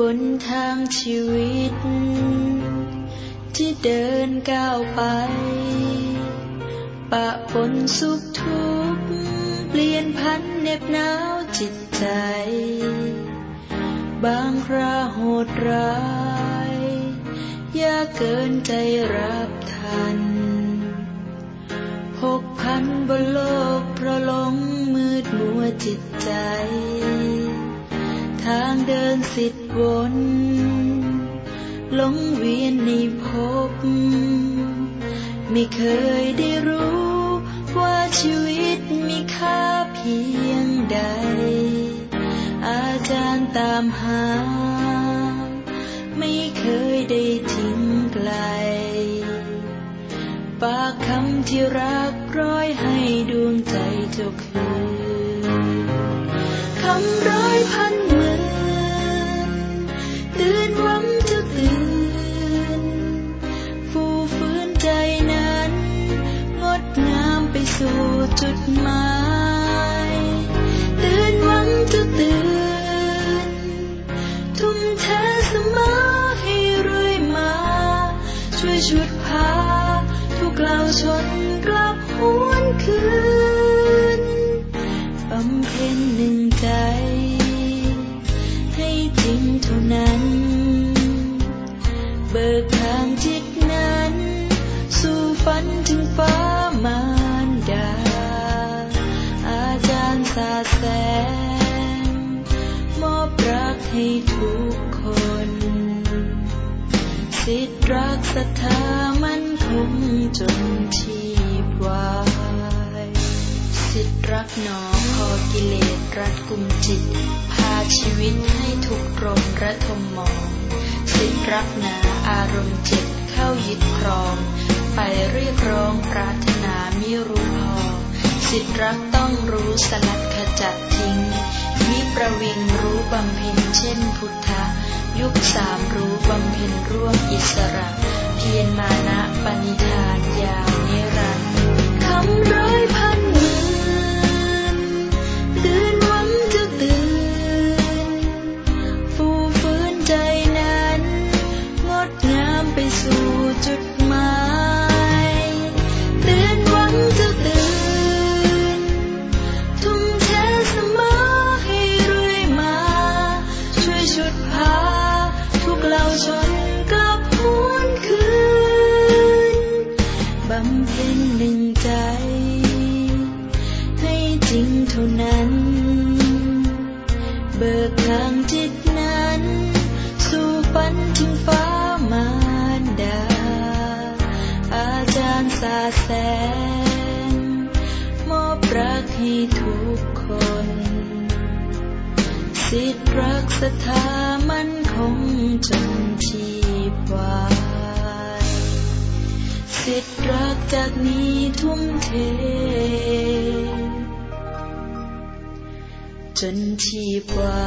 บนทางชีวิต ที่เดินก้าวไป ปะปนสุขทุกข์เปลี่ยนพันเน็บหนาวจิตใจ บางคราโหดร้ายยากเกินใจรับทันพกพันบนโลกเพราะหลงมืดมัวจิตใจ ทางเดินสิทธวนหลงเวียนในภพไม่เคยได้รู้ว่าชีวิตมีค่าเพียงใด อาจารย์ตามหา ไม่เคยได้ทิ้งไกล ปากคำที่รักร้อยให้ดวงใจเจ้าคืนคำร้อยพัน ชนกลับหวนคืนบำเพ็ญหนึ่งใจ ให้จริงเท่านั้น เบิกทางจิตนั้น สู่ฝันถึงฟ้ามารดา อาจารย์สาแสงมอบรักให้ทุกคน สิทธิ์รักศรัทธา มันคงจนชีพวายสิทธรักหนอพอกิเลสรัดกุมจิต พาชีวิตให้ถูกรมระทมมองสิทธรักหนาอารมณ์จิตเข้ายึดครอง ไปเรียกร้องปรารถนามิรู้พอ สิทธรักต้องรู้สลัดขจัดทิ้งมิประวิงรู้บำเพ็ญเช่นพุทธะ ยุคสามรู้บำเพ็ญร่วมอิสระ พียรมานะปณิธานยาวนิรันดร์คำร้อยพันหมื่นตื่นหวังจะตื่น ฟูฟื้นใจนั้น งดงามไปสู่จุดหมาย บำเพ็ญหนึ่งใจ ให้จริงเท่านั้น เบิกทางจิตนั้น สู่ฝันถึงฟ้ามารดา อาจารย์สาแสงมอบรักให้ทุกคน สิทธิ์รักศรัทธามันคงจน สิทธิ์รักจากนี้ทุ่มเท จนชีพวา